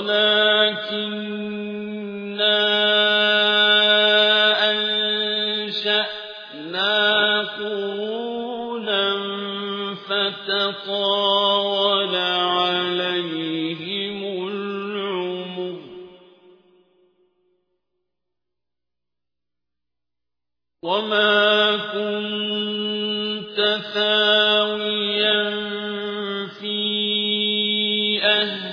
ولكننا أنشأنا قرونا فتطاول عليهم العمر. وما كنت ثاويا في أهل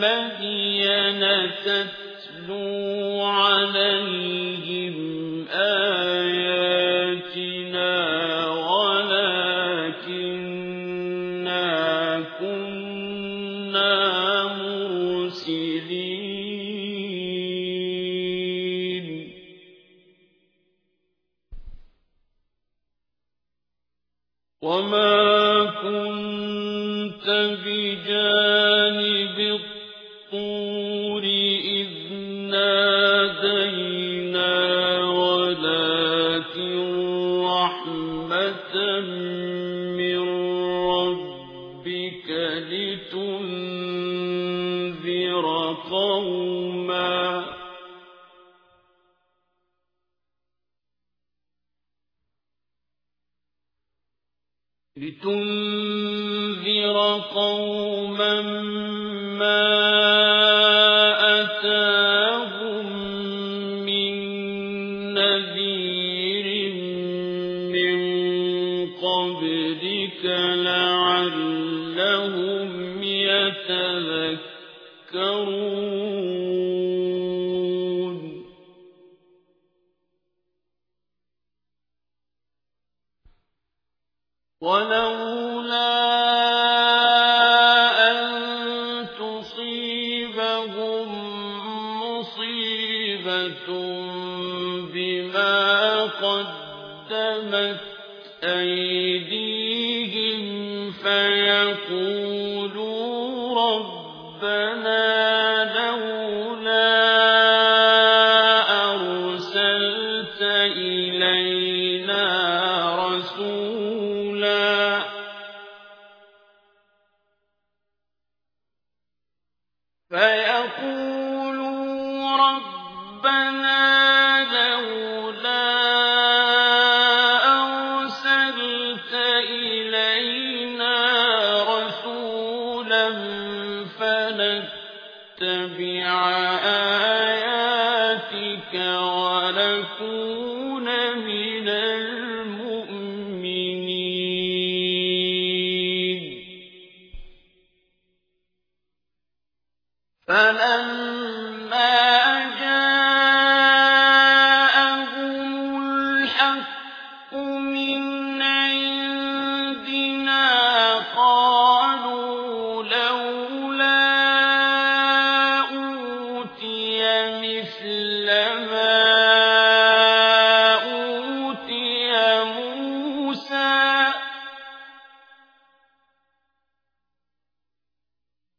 مدين تتلو عليهم آياتنا ولكننا كنا مرسلين. وما الطور إذ نادينا ولكن رحمة من ربك لتنذر قوما. لتنذر قوما ما قبلك لعلهم يتذكرون. ولولا أن تصيبهم مصيبة بما قدمت أيديهم فيقولوا ربنا لولا أرسلت إلينا رسولا. فيقولوا ربنا فنتبع آياتك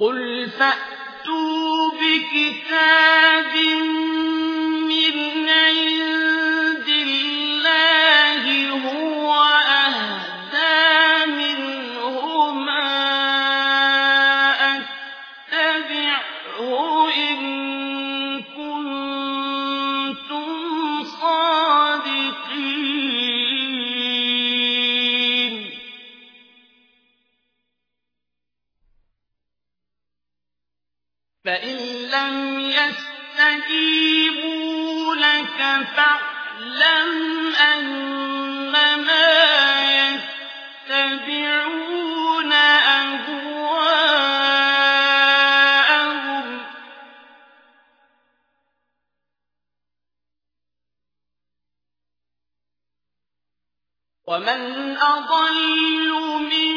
قل فأتوا بكتاب فإن لم يستجيبوا لك فاعلم أنما يتبعون أهواءهم ومن أضل من